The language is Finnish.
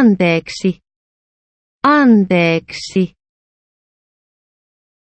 Anteeksi. Anteeksi.